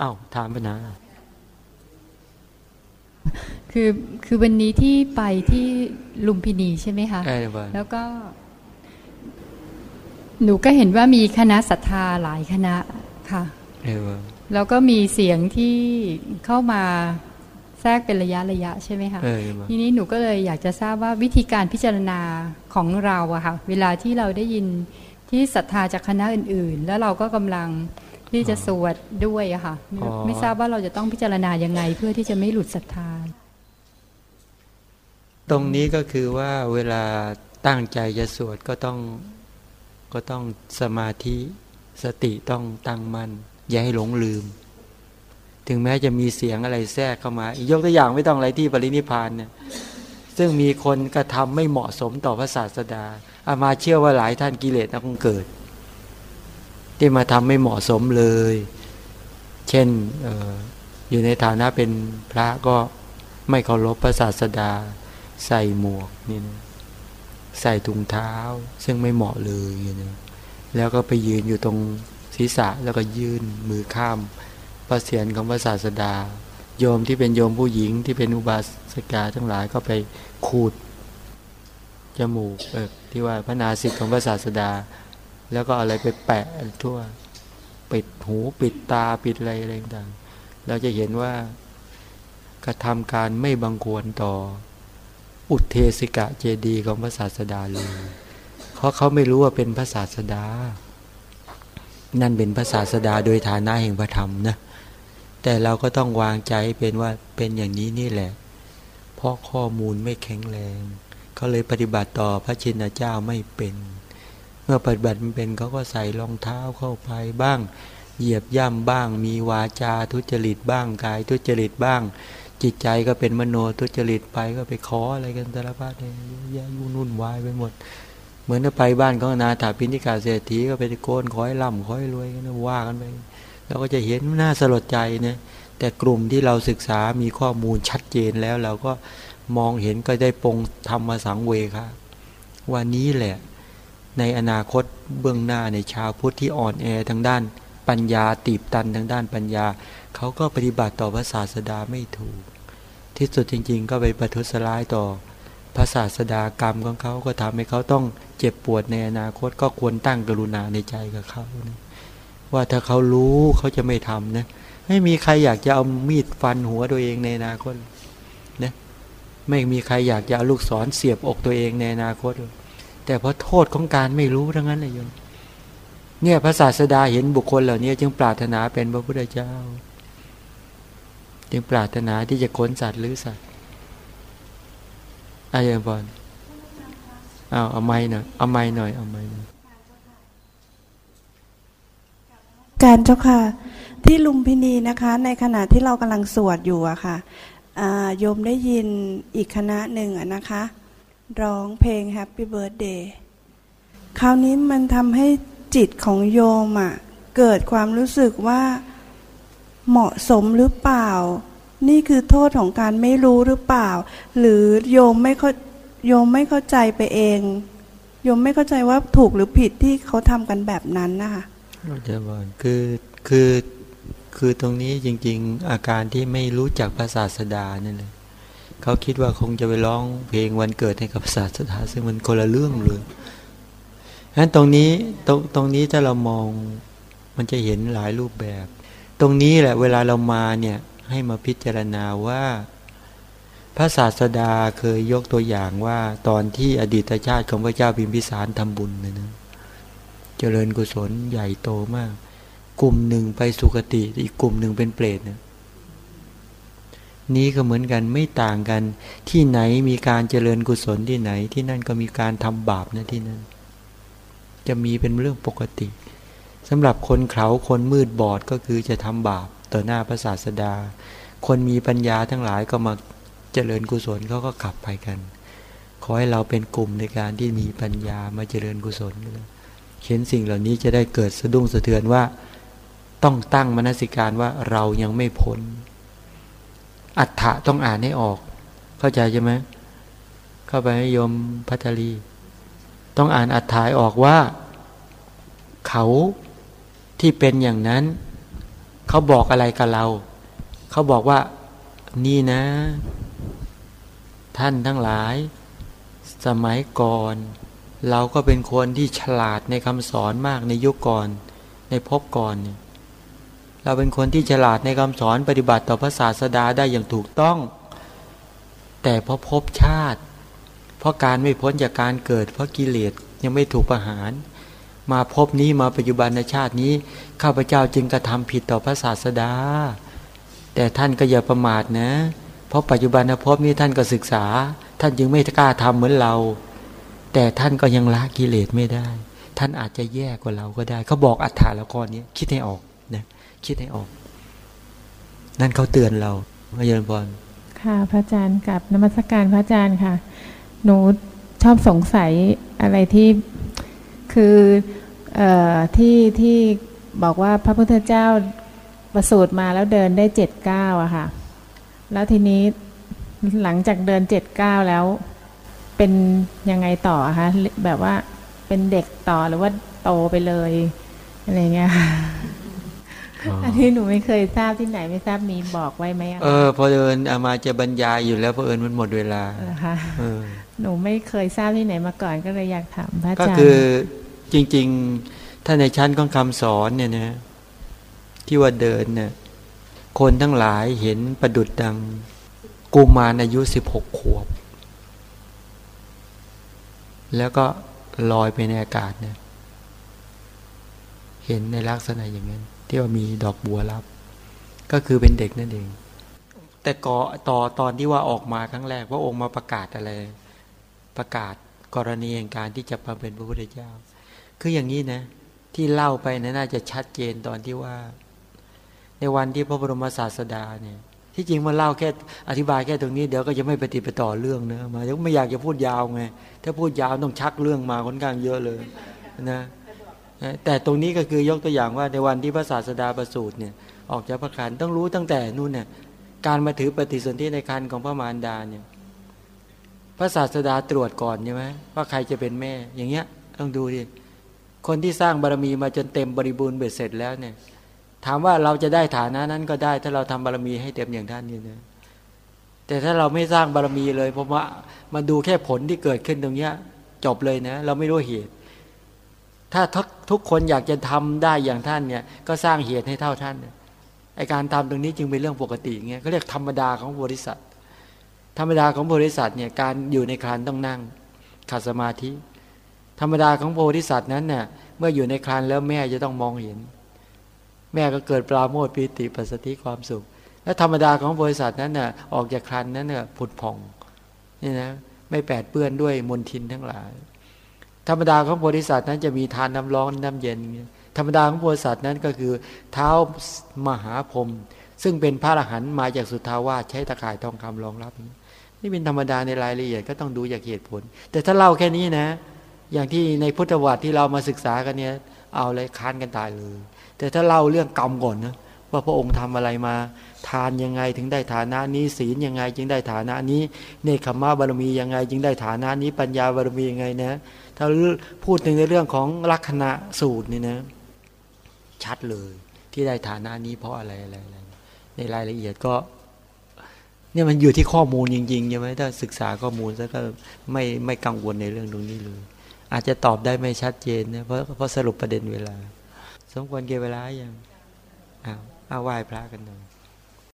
อ้าวถามปัญหาคือคือวันนี้ที่ไปที่ลุมพินีใช่ไหมคะแล้วก็ หนูก็เห็นว่ามีคณะศรัทธาหลายคณะค่ะแล้วก็มีเสียงที่เข้ามาแทรกเป็นระยะระยะใช่ไหมคะทีนี้หนูก็เลยอยากจะทราบว่าวิธีการพิจารณาของเราอะค่ะ เวลาที่เราได้ยินที่ศรัทธาจากคณะอื่น ๆ แล้วเราก็กำลัง ที่จะสวดด้วยอะค่ะ ไม่ทราบว่าเราจะต้องพิจารณายังไง เพื่อที่จะไม่หลุดศรัทธา ตรงนี้ก็คือว่าเวลาตั้งใจจะสวดก็ต้องก็ต้องสมาธิสติต้องตั้งมัน่นอย่าให้หลงลืม ถึงแม้จะมีเสียงอะไรแทรกเข้ามา ยกตัวอย่างไม่ต้องอะไรที่ปรินิพานเนี่ยซึ่งมีคนกระทำไม่เหมาะสมต่อพระศาสดาอามาเชื่อว่าหลายท่านกิเลสนะคงเกิด ที่มาทำไม่เหมาะสมเลย เช่นอออยู่ในฐานะเป็นพระก็ไม่เคารพพระศาสดา ใส่หมวกนี่นะใส่ถุงเท้า ซึ่งไม่เหมาะเลยอย่างนี้แล้วก็ไปยืนอยู่ตรงศีรษะแล้วก็ยื่นมือข้ามพระเศียรของพระศาสดา โยมที่เป็นโยมผู้หญิงที่เป็นอุบาสกาทั้งหลายก็ไปขูดจมูกเออที่ว่าพระนาสิกของพระศาสดา แล้วก็อะไรไปแปะทั่ว ปิดหูปิดตาปิดอะไรอะไรต่างเราจะเห็นว่ากระทำการไม่บังควรต่อ อุเทสิกะเจดีของพระศาสดาเลยเพราะเขาไม่รู้ว่าเป็นพระศาสดา นั่นเป็นพระศาสดาโดยฐานะแห่งพระธรรมนะแต่เราก็ต้องวางใจเป็นว่าเป็นอย่างนี้นี่แหละ เพราะข้อมูลไม่แข็งแรงเขาเลยปฏิบัติต่อพระชินเจ้าไม่เป็น มื่อปฏิบัติมันเป็นเขาก็ใส่รองเท้าเข้าไปบ้าง เหยียบย่ำบ้าง มีวาจาทุจริตบ้างกายทุจริตบ้าง จิตใจก็เป็นมโนทุจริตไปก็ไปขออะไรกันแต่ละพัดเนี่ยแย่ยุ่นุ่นวายไปหมด เหมือนไปบ้านของนาถาพินิกาเศรษฐีก็ไปตะโกนขอให้ร่ำขอให้รวยกันว่ากันไปเราก็จะเห็นหน้าสลดใจนะแต่กลุ่มที่เราศึกษามีข้อมูลชัดเจนแล้วเราก็มองเห็นก็ได้ปรงธรรมสังเวค่ะว่านี้แหละ ในอนาคตเบื้องหน้าในชาวพุทธที่อ่อนแอทางด้านปัญญาตีบตันทางด้านปัญญา เขาก็ปฏิบัติต่อพระศาสดาไม่ถูก ที่สุดจริง ๆ ก็ไปประทุษร้ายต่อพระศาสดากรรมของเขาก็ทำให้เขาต้องเจ็บปวดในอนาคตก็ควรตั้งกรุณาในใจกับเขานะว่าถ้าเขารู้เขาจะไม่ทำนะไม่มีใครอยากจะเอามีดฟันหัวตัวเองในอนาคตนะไม่มีใครอยากจะเอาลูกศรเสียบอกตัวเองในอนาคต แต่เพราะโทษของการไม่รู้ทั้งนั้นเลยโยมเนี่ยพระศาสดาเห็นบุคคลเหล่านี้ จึงปรารถนาเป็นพระพุทธเจ้า จึงปรารถนาที่จะค้นสัตว์หรือสัตว์อาจารย์บอลเอาเอาไม้หน่อยเอาไม้หน่อยเอาไม้หน่อยการเจ้าค่ะ ที่ลุมพินีนะคะ ในขณะที่เรากำลังสวดอยู่อะค่ะโยมได้ยินอีกคณะหนึ่งอะนะคะ ร้องเพลง Happy Birthday คราวนี้มันทำให้จิตของโยมอะเกิดความรู้สึกว่าเหมาะสมหรือเปล่า นี่คือโทษของการไม่รู้หรือเปล่า หรือโยมไม่เข้าโยมไม่เข้าใจไปเอง โยมไม่เข้าใจว่าถูกหรือผิดที่เขาทำกันแบบนั้นนะคะเราจะบอกคือคือคือตรงนี้จริง ๆ อาการที่ไม่รู้จักภาษาสดานั่นแหละ เขาคิดว่าคงจะไปร้องเพลงวันเกิดให้กับศาสดาซึ่งมันคนละเรื่องเลยฉะนั้นตรงนี้ตรงตรงนี้ถ้าเรามองมันจะเห็นหลายรูปแบบ ตรงนี้แหละเวลาเรามาเนี่ยให้มาพิจารณาว่า พระศาสดาเคยยกตัวอย่างว่าตอนที่อดีตชาติของพระเจ้าพิมพิสารทำบุญเนะนะเจริญกุศลใหญ่โตมาก กลุ่มหนึ่งไปสุคติ อีกกลุ่มหนึ่งเป็นเปรตเนี่ย นี้ก็เหมือนกันไม่ต่างกัน ที่ไหนมีการเจริญกุศลที่ไหน ที่นั่นก็มีการทำบาปนะที่นั่น จะมีเป็นเรื่องปกติสำหรับคนเขาคนมืดบอดก็คือจะทำบาปต่อหน้าพระศาสดา คนมีปัญญาทั้งหลายก็มาเจริญกุศลเขาก็ขับไปกัน ขอให้เราเป็นกลุ่มในการที่มีปัญญามาเจริญกุศลเห็นสิ่งเหล่านี้จะได้เกิดสะดุ้งสะเทือนว่า ต้องตั้งมนสิการว่าเรายังไม่พ้น อัฏฐะต้องอ่านให้ออก เข้าใจใช่ไหมเข้าไปให้ยมพัทลี ต้องอ่านอัฏฐายออกว่า เขาที่เป็นอย่างนั้น เขาบอกอะไรกับเรา เขาบอกว่านี่นะ ท่านทั้งหลาย สมัยก่อน เราก็เป็นคนที่ฉลาดในคำสอนมากในยุคก่อน ในภพก่อนเนี่ย เราเป็นคนที่ฉลาดในคำสอนปฏิบัติต่อพระศาสดาได้อย่างถูกต้อง แต่พอพบชาติ เพราะการไม่พ้นจากการเกิด เพราะกิเลสยังไม่ถูกประหาร มาพบนี้มาปัจจุบันในชาตินี้ข้าพเจ้าจึงกระทำผิดต่อพระศาสดา แต่ท่านก็อย่าประมาทนะ เพราะปัจจุบันภพนี้ท่านก็ศึกษา ท่านจึงไม่กล้าทำเหมือนเรา แต่ท่านก็ยังละกิเลสไม่ได้ ท่านอาจจะแย่กว่าเราก็ได้เขาบอกอัฏฐาละก้อนนี้คิดให้ออกนะ คิดให้ออก นั่นเขาเตือนเราพระเยรพรค่ะ พระอาจารย์กับนมัสการพระอาจารย์ค่ะ หนูชอบสงสัยอะไรที่คืออที่ที่บอกว่าพระพุทธเจ้าประสูติมาแล้วเดินได้เจ็ดเก้าอะค่ะ แล้วทีนี้หลังจากเดินเจ็ดเก้าแล้ว เป็นยังไงต่อคะแบบว่าเป็นเด็กต่อหรือว่าโตไปเลยอะไรเงี้ย อันนี้หนูไม่เคยทราบที่ไหนไม่ทราบมีบอกไว้ไหมเออพอเดินอามาจะบรรยายอยู่แล้วพอเอิญมันหมดเวลาค่ะหนูไม่เคยทราบที่ไหนมาก่อนก็เลยอยากถามพระอาจารย์ก็คือจริง ๆ ถ้าในชั้นของคำสอนเนี่ยนะที่ว่าเดินเนี่ยคนทั้งหลายเห็นประดุดดังกุมารอายุสิบหกขวบ แล้วก็ลอยไปในอากาศเนี่ยเห็นในลักษณะอย่างนั้น ที่ว่ามีดอกบัวรับ ก็คือเป็นเด็กนั่นเอง แต่ก่อต่อตอนที่ว่าออกมาครั้งแรกพระองค์มาประกาศอะไรประกาศกรณีแห่งการที่จะมาเป็นพระพุทธเจ้า คืออย่างนี้นะ ที่เล่าไปนะน่าจะชัดเจนตอนที่ว่า ในวันที่พระบรมศาสดาเนี่ยที่จริงมาเล่าแค่อธิบายแค่ตรงนี้เดี๋ยวก็จะไม่ปฏิปต่อเรื่องเนะมาไม่อยากจะพูดยาวไง ถ้าพูดยาวต้องชักเรื่องมาค่อนข้างเยอะเลยนะ แต่ตรงนี้ก็คือยกตัวอย่างว่าในวันที่พระศาสดาประสูติเนี่ยออกจากพระคันต้องรู้ตั้งแต่นู่นเนี่ยการมาถือปฏิสนธิในคันของพระมารดาเนี่ยพระศาสดาตรวจก่อนใช่ไหมว่าใครจะเป็นแม่ อย่างเงี้ยต้องดูดิคนที่สร้างบารมีมาจนเต็มบริบูรณ์เบ็ดเสร็จแล้วเนี่ย ถามว่าเราจะได้ฐานะนั้นก็ได้ ถ้าเราทำบารมีให้เต็มอย่างท่านนี่นะแต่ถ้าเราไม่สร้างบารมีเลยเพราะว่ามาดูแค่ผลที่เกิดขึ้นตรงเนี้ย จบเลยนะ เราไม่รู้เหตุ ถ้าทุกคนอยากจะทำได้อย่างท่านเนี่ย ก็สร้างเหตุให้เท่าท่านไอการทำตรงนี้จึงเป็นเรื่องปกติเงี้ยเขาเรียกธรรมดาของบริษัท ธรรมดาของบริษัทเนี่ยการอยู่ในคลานต้องนั่งขัดสมาธิ ธรรมดาของโพธิสัตว์นั้นเนี่ยเมื่ออยู่ในคลานแล้วแม่จะต้องมองเห็น แม่ก็เกิดปราโมทปีติปัสสติความสุข และธรรมดาของบริษัทนั้นน่ะออกจากคลานนั้นเนี่ยผุดผ่องนี่นะไม่แปดเปื้อนด้วยมลทินทั้งหลาย ธรรมดาของโพธิสัตว์นั้นจะมีทานน้าร้อนน้ำเย็น ธรรมดาของโพธิสัตว์นั้นก็คือ เท้ามหาพรมซึ่งเป็นพระอรหันต์มาจากสุทาวาสใช้ตะข่ายทองคำรองรับ นี่เป็นธรรมดาในรายละเอียดก็ต้องดูจากเหตุผล แต่ถ้าเล่าแค่นี้นะ อย่างที่ในพุทธวัตรที่เรามาศึกษากันเนี่ยเอาเลยค้านกันตายเลย แต่ถ้าเล่าเรื่องกรรมก่อนนะ ว่าพระองค์ทำอะไรมา ทานยังไงถึงได้ฐานะนี้ศีลยังไง จึงได้ฐานะนี้เนคขมาบารมียังไง จึงได้ฐานะนี้ปัญญาบารมียังไงนะถ้าพูดถึงในเรื่องของลักษณะสูตรนี่นะชัดเลย ที่ได้ฐานะนี้เพราะอะไรอะไรอะไรในรายละเอียดก็เนี่ยมันอยู่ที่ข้อมูลจริงๆใช่ไหมถ้าศึกษาข้อมูลซะก็ไม่ไม่กังวลในเรื่องตรงนี้เลย อาจจะตอบได้ไม่ชัดเจนนะเพราะเพราะสรุปประเด็นเวลา สมควรเก็บเวลาอย่างอ้าว อาไหว้พระกันหนึ่ง